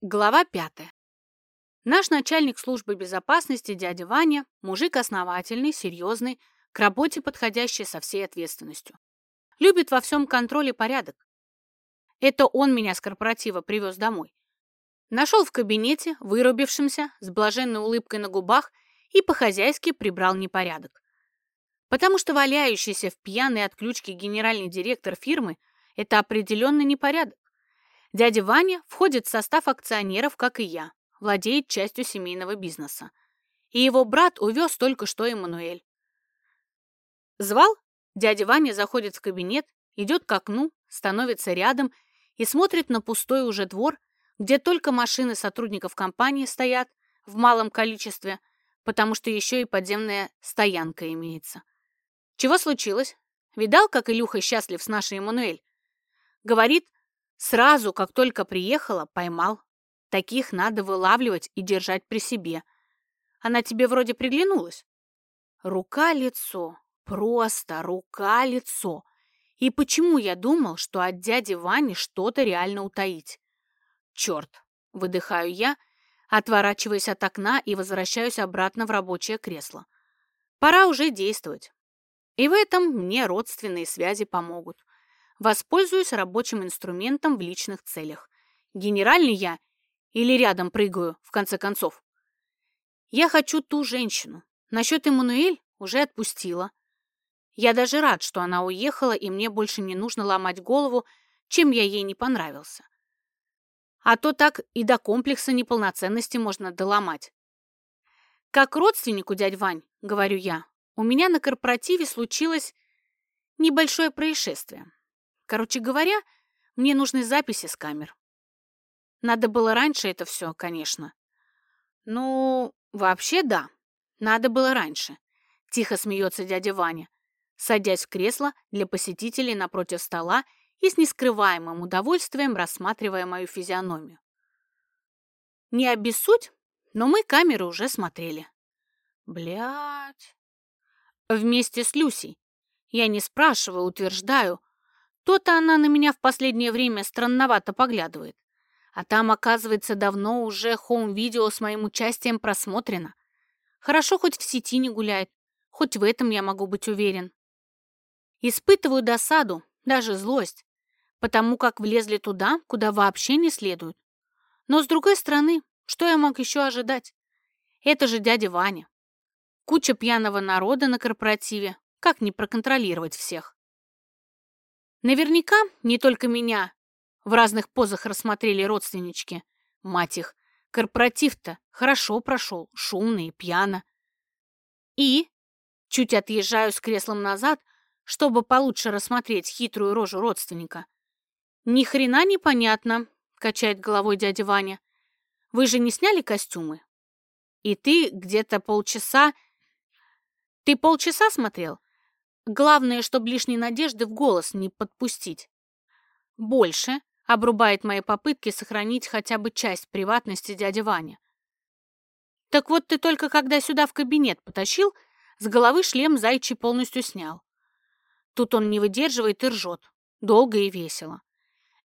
Глава пятая. Наш начальник службы безопасности, дядя Ваня, мужик основательный, серьезный, к работе подходящий со всей ответственностью. Любит во всем контроль и порядок. Это он меня с корпоратива привез домой. Нашел в кабинете, вырубившимся, с блаженной улыбкой на губах и по-хозяйски прибрал непорядок. Потому что валяющийся в пьяной отключке генеральный директор фирмы – это определенный непорядок. Дядя Ваня входит в состав акционеров, как и я, владеет частью семейного бизнеса. И его брат увез только что Эммануэль. Звал? Дядя Ваня заходит в кабинет, идет к окну, становится рядом и смотрит на пустой уже двор, где только машины сотрудников компании стоят в малом количестве, потому что еще и подземная стоянка имеется. Чего случилось? Видал, как Илюха счастлив с нашей Эммануэль? Говорит, Сразу, как только приехала, поймал. Таких надо вылавливать и держать при себе. Она тебе вроде приглянулась. Рука-лицо. Просто рука-лицо. И почему я думал, что от дяди Вани что-то реально утаить? Черт, выдыхаю я, отворачиваясь от окна и возвращаюсь обратно в рабочее кресло. Пора уже действовать. И в этом мне родственные связи помогут. Воспользуюсь рабочим инструментом в личных целях. Генеральный я или рядом прыгаю, в конце концов? Я хочу ту женщину. Насчет Эммануэль уже отпустила. Я даже рад, что она уехала, и мне больше не нужно ломать голову, чем я ей не понравился. А то так и до комплекса неполноценности можно доломать. Как родственнику, дядь Вань, говорю я, у меня на корпоративе случилось небольшое происшествие. Короче говоря, мне нужны записи с камер. Надо было раньше это все, конечно. Ну, вообще да, надо было раньше. Тихо смеется дядя Ваня, садясь в кресло для посетителей напротив стола и с нескрываемым удовольствием рассматривая мою физиономию. Не обессудь, но мы камеры уже смотрели. Блять. Вместе с Люсей. Я не спрашиваю, утверждаю, то-то она на меня в последнее время странновато поглядывает. А там, оказывается, давно уже хоум-видео с моим участием просмотрено. Хорошо хоть в сети не гуляет, хоть в этом я могу быть уверен. Испытываю досаду, даже злость, потому как влезли туда, куда вообще не следует. Но, с другой стороны, что я мог еще ожидать? Это же дядя Ваня. Куча пьяного народа на корпоративе. Как не проконтролировать всех? Наверняка не только меня в разных позах рассмотрели родственнички. Мать их, корпоратив-то хорошо прошел, шумно и пьяно. И, чуть отъезжаю с креслом назад, чтобы получше рассмотреть хитрую рожу родственника. Ни хрена непонятно, качает головой дядя Ваня. Вы же не сняли костюмы? И ты где-то полчаса... Ты полчаса смотрел? Главное, чтобы лишней надежды в голос не подпустить. Больше обрубает мои попытки сохранить хотя бы часть приватности дяди Ваня. Так вот ты только когда сюда в кабинет потащил, с головы шлем зайчий полностью снял. Тут он не выдерживает и ржет. Долго и весело.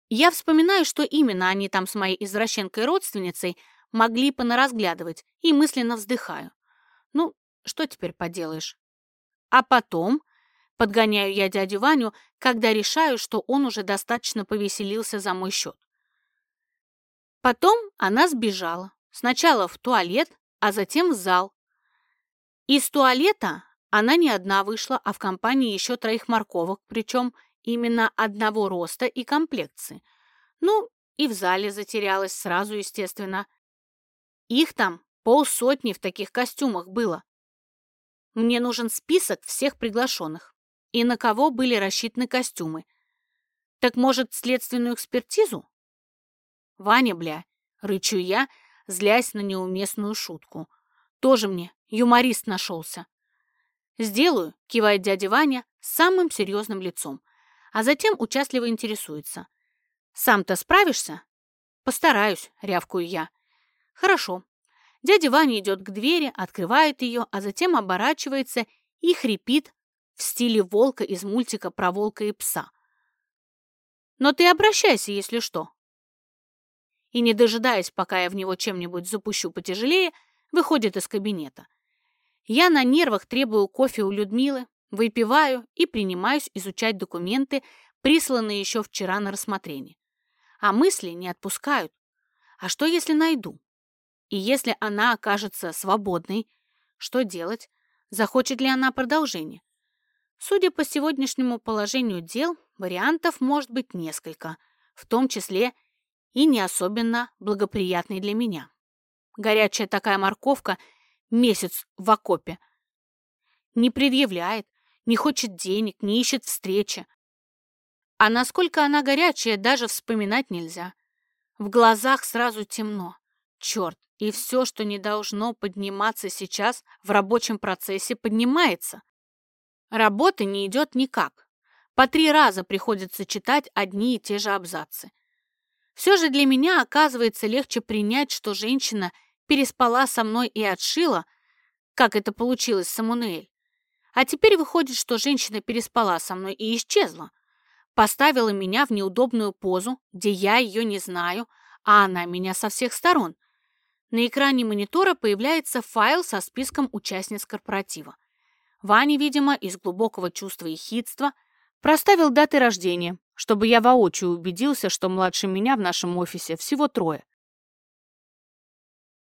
Я вспоминаю, что именно они там с моей извращенкой-родственницей могли понаразглядывать, и мысленно вздыхаю. Ну, что теперь поделаешь? А потом Подгоняю я дядю Ваню, когда решаю, что он уже достаточно повеселился за мой счет. Потом она сбежала. Сначала в туалет, а затем в зал. Из туалета она не одна вышла, а в компании еще троих морковок, причем именно одного роста и комплекции. Ну, и в зале затерялась сразу, естественно. Их там полсотни в таких костюмах было. Мне нужен список всех приглашенных и на кого были рассчитаны костюмы. Так, может, следственную экспертизу? Ваня, бля, рычу я, злясь на неуместную шутку. Тоже мне юморист нашелся. Сделаю, кивает дядя Ваня с самым серьезным лицом, а затем участливо интересуется. Сам-то справишься? Постараюсь, рявкую я. Хорошо. Дядя Ваня идет к двери, открывает ее, а затем оборачивается и хрипит, в стиле волка из мультика про волка и пса. Но ты обращайся, если что. и, не дожидаясь, пока я в него чем-нибудь запущу потяжелее, выходит из кабинета. Я на нервах требую кофе у Людмилы, выпиваю и принимаюсь изучать документы, присланные еще вчера на рассмотрение. А мысли не отпускают. А что, если найду? И если она окажется свободной, что делать? Захочет ли она продолжение? Судя по сегодняшнему положению дел, вариантов может быть несколько, в том числе и не особенно благоприятный для меня. Горячая такая морковка месяц в окопе. Не предъявляет, не хочет денег, не ищет встречи. А насколько она горячая, даже вспоминать нельзя. В глазах сразу темно. Черт, и все, что не должно подниматься сейчас, в рабочем процессе поднимается. Работы не идет никак. По три раза приходится читать одни и те же абзацы. Все же для меня оказывается легче принять, что женщина переспала со мной и отшила, как это получилось Самунель. А теперь выходит, что женщина переспала со мной и исчезла. Поставила меня в неудобную позу, где я ее не знаю, а она меня со всех сторон. На экране монитора появляется файл со списком участниц корпоратива. Ваня, видимо, из глубокого чувства ехидства проставил даты рождения, чтобы я воочию убедился, что младше меня в нашем офисе всего трое.